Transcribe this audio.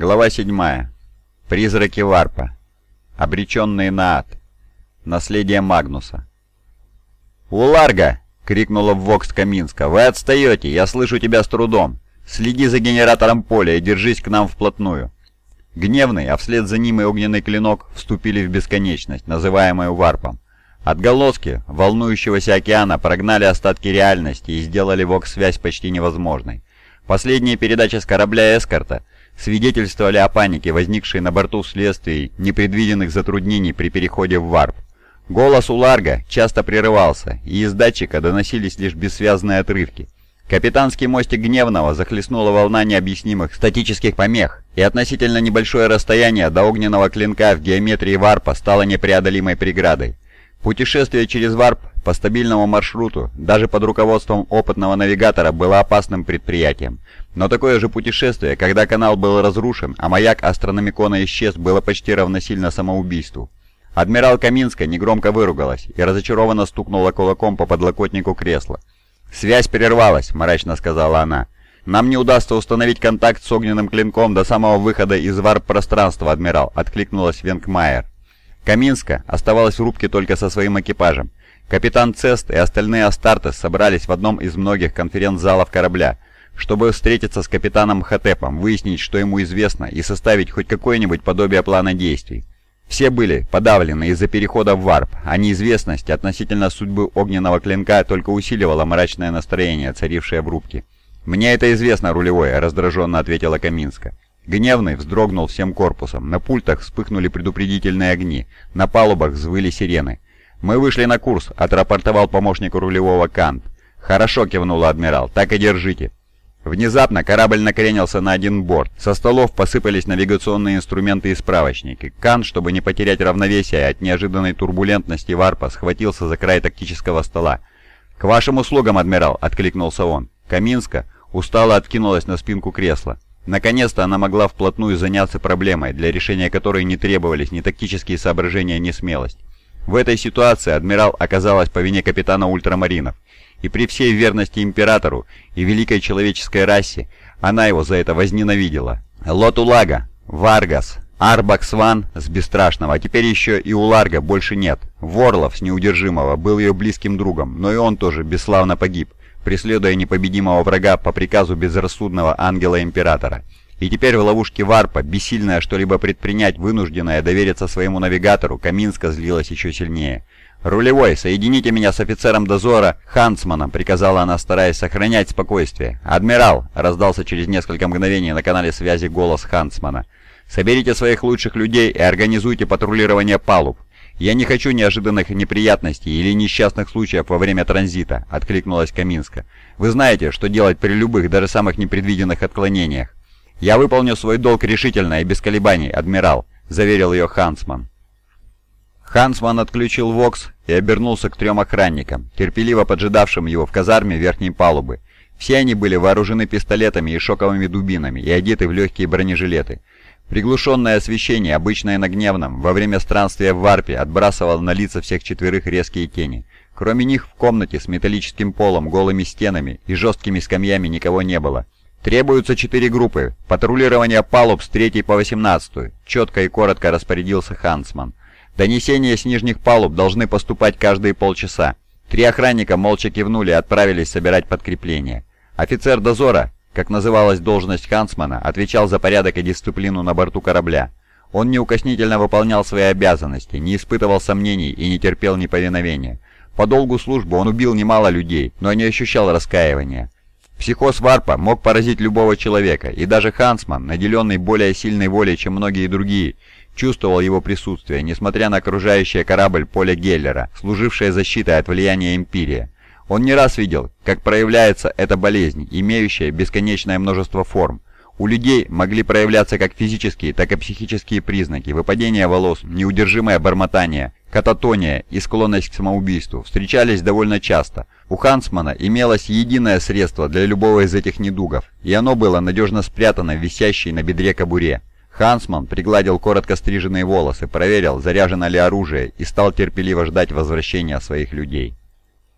Глава 7. Призраки Варпа. Обреченные на ад. Наследие Магнуса. «Уларга!» — крикнула в Вокс Каминска. «Вы отстаете! Я слышу тебя с трудом! Следи за генератором поля и держись к нам вплотную!» Гневный, а вслед за ним и огненный клинок вступили в бесконечность, называемую Варпом. Отголоски волнующегося океана прогнали остатки реальности и сделали Вокс-связь почти невозможной. Последние передачи с корабля «Эскорта» свидетельствовали о панике, возникшей на борту вследствие непредвиденных затруднений при переходе в варп. Голос у Ларга часто прерывался, и из датчика доносились лишь бессвязные отрывки. Капитанский мостик Гневного захлестнула волна необъяснимых статических помех, и относительно небольшое расстояние до огненного клинка в геометрии варпа стало непреодолимой преградой. Путешествие через варп по стабильному маршруту, даже под руководством опытного навигатора, было опасным предприятием. Но такое же путешествие, когда канал был разрушен, а маяк астрономикона исчез, было почти равносильно самоубийству. Адмирал Каминска негромко выругалась и разочарованно стукнула кулаком по подлокотнику кресла. «Связь прервалась», — мрачно сказала она. «Нам не удастся установить контакт с огненным клинком до самого выхода из варп-пространства, адмирал», — откликнулась Венгмайер. Каминска оставалась в рубке только со своим экипажем. Капитан Цест и остальные Астартес собрались в одном из многих конференц-залов корабля, чтобы встретиться с капитаном Хатепом, выяснить, что ему известно, и составить хоть какое-нибудь подобие плана действий. Все были подавлены из-за перехода в варп, а неизвестность относительно судьбы огненного клинка только усиливала мрачное настроение, царившее в рубке. «Мне это известно, рулевой», — раздраженно ответила Каминска. Гневный вздрогнул всем корпусом, на пультах вспыхнули предупредительные огни, на палубах взвыли сирены. «Мы вышли на курс», — отрапортовал помощник рулевого Кант. «Хорошо», — кивнула адмирал, — «так и держите». Внезапно корабль накренился на один борт. Со столов посыпались навигационные инструменты и справочники. Кан, чтобы не потерять равновесие от неожиданной турбулентности варпа, схватился за край тактического стола. «К вашим услугам, адмирал!» — откликнулся он. Каминска устало откинулась на спинку кресла. Наконец-то она могла вплотную заняться проблемой, для решения которой не требовались ни тактические соображения, ни смелость. В этой ситуации адмирал оказалась по вине капитана ультрамаринов и при всей верности императору и великой человеческой расе она его за это возненавидела. Лотулага, Варгас, Арбаксван с Бесстрашного, а теперь еще и у Ларга больше нет. Ворлов с Неудержимого был ее близким другом, но и он тоже бесславно погиб, преследуя непобедимого врага по приказу безрассудного ангела-императора. И теперь в ловушке Варпа, бессильная что-либо предпринять, вынужденная довериться своему навигатору, Каминска злилась еще сильнее. «Рулевой, соедините меня с офицером дозора Хансманом», — приказала она, стараясь сохранять спокойствие. «Адмирал», — раздался через несколько мгновений на канале связи голос Хансмана, — «соберите своих лучших людей и организуйте патрулирование палуб. Я не хочу неожиданных неприятностей или несчастных случаев во время транзита», — откликнулась Каминска. «Вы знаете, что делать при любых, даже самых непредвиденных отклонениях». «Я выполню свой долг решительно и без колебаний, адмирал», — заверил ее Хансман. Хансман отключил ВОКС и обернулся к трем охранникам, терпеливо поджидавшим его в казарме верхней палубы. Все они были вооружены пистолетами и шоковыми дубинами и одеты в легкие бронежилеты. Приглушенное освещение, обычное на гневном, во время странствия в варпе отбрасывало на лица всех четверых резкие тени. Кроме них в комнате с металлическим полом, голыми стенами и жесткими скамьями никого не было. «Требуются четыре группы. Патрулирование палуб с 3 по 18 четко и коротко распорядился Хансман. Донесения с нижних палуб должны поступать каждые полчаса. Три охранника молча кивнули и отправились собирать подкрепление. Офицер дозора, как называлась должность Хансмана, отвечал за порядок и дисциплину на борту корабля. Он неукоснительно выполнял свои обязанности, не испытывал сомнений и не терпел неповиновения. По долгу службы он убил немало людей, но не ощущал раскаивания. Психоз Варпа мог поразить любого человека, и даже Хансман, наделенный более сильной волей, чем многие другие, чувствовал его присутствие, несмотря на окружающее корабль поле Геллера, служившее защитой от влияния Империи. Он не раз видел, как проявляется эта болезнь, имеющая бесконечное множество форм. У людей могли проявляться как физические, так и психические признаки, выпадение волос, неудержимое бормотание, кататония и склонность к самоубийству встречались довольно часто. У Хансмана имелось единое средство для любого из этих недугов, и оно было надежно спрятано в висящей на бедре кобуре. Хансман пригладил коротко стриженные волосы, проверил, заряжено ли оружие, и стал терпеливо ждать возвращения своих людей.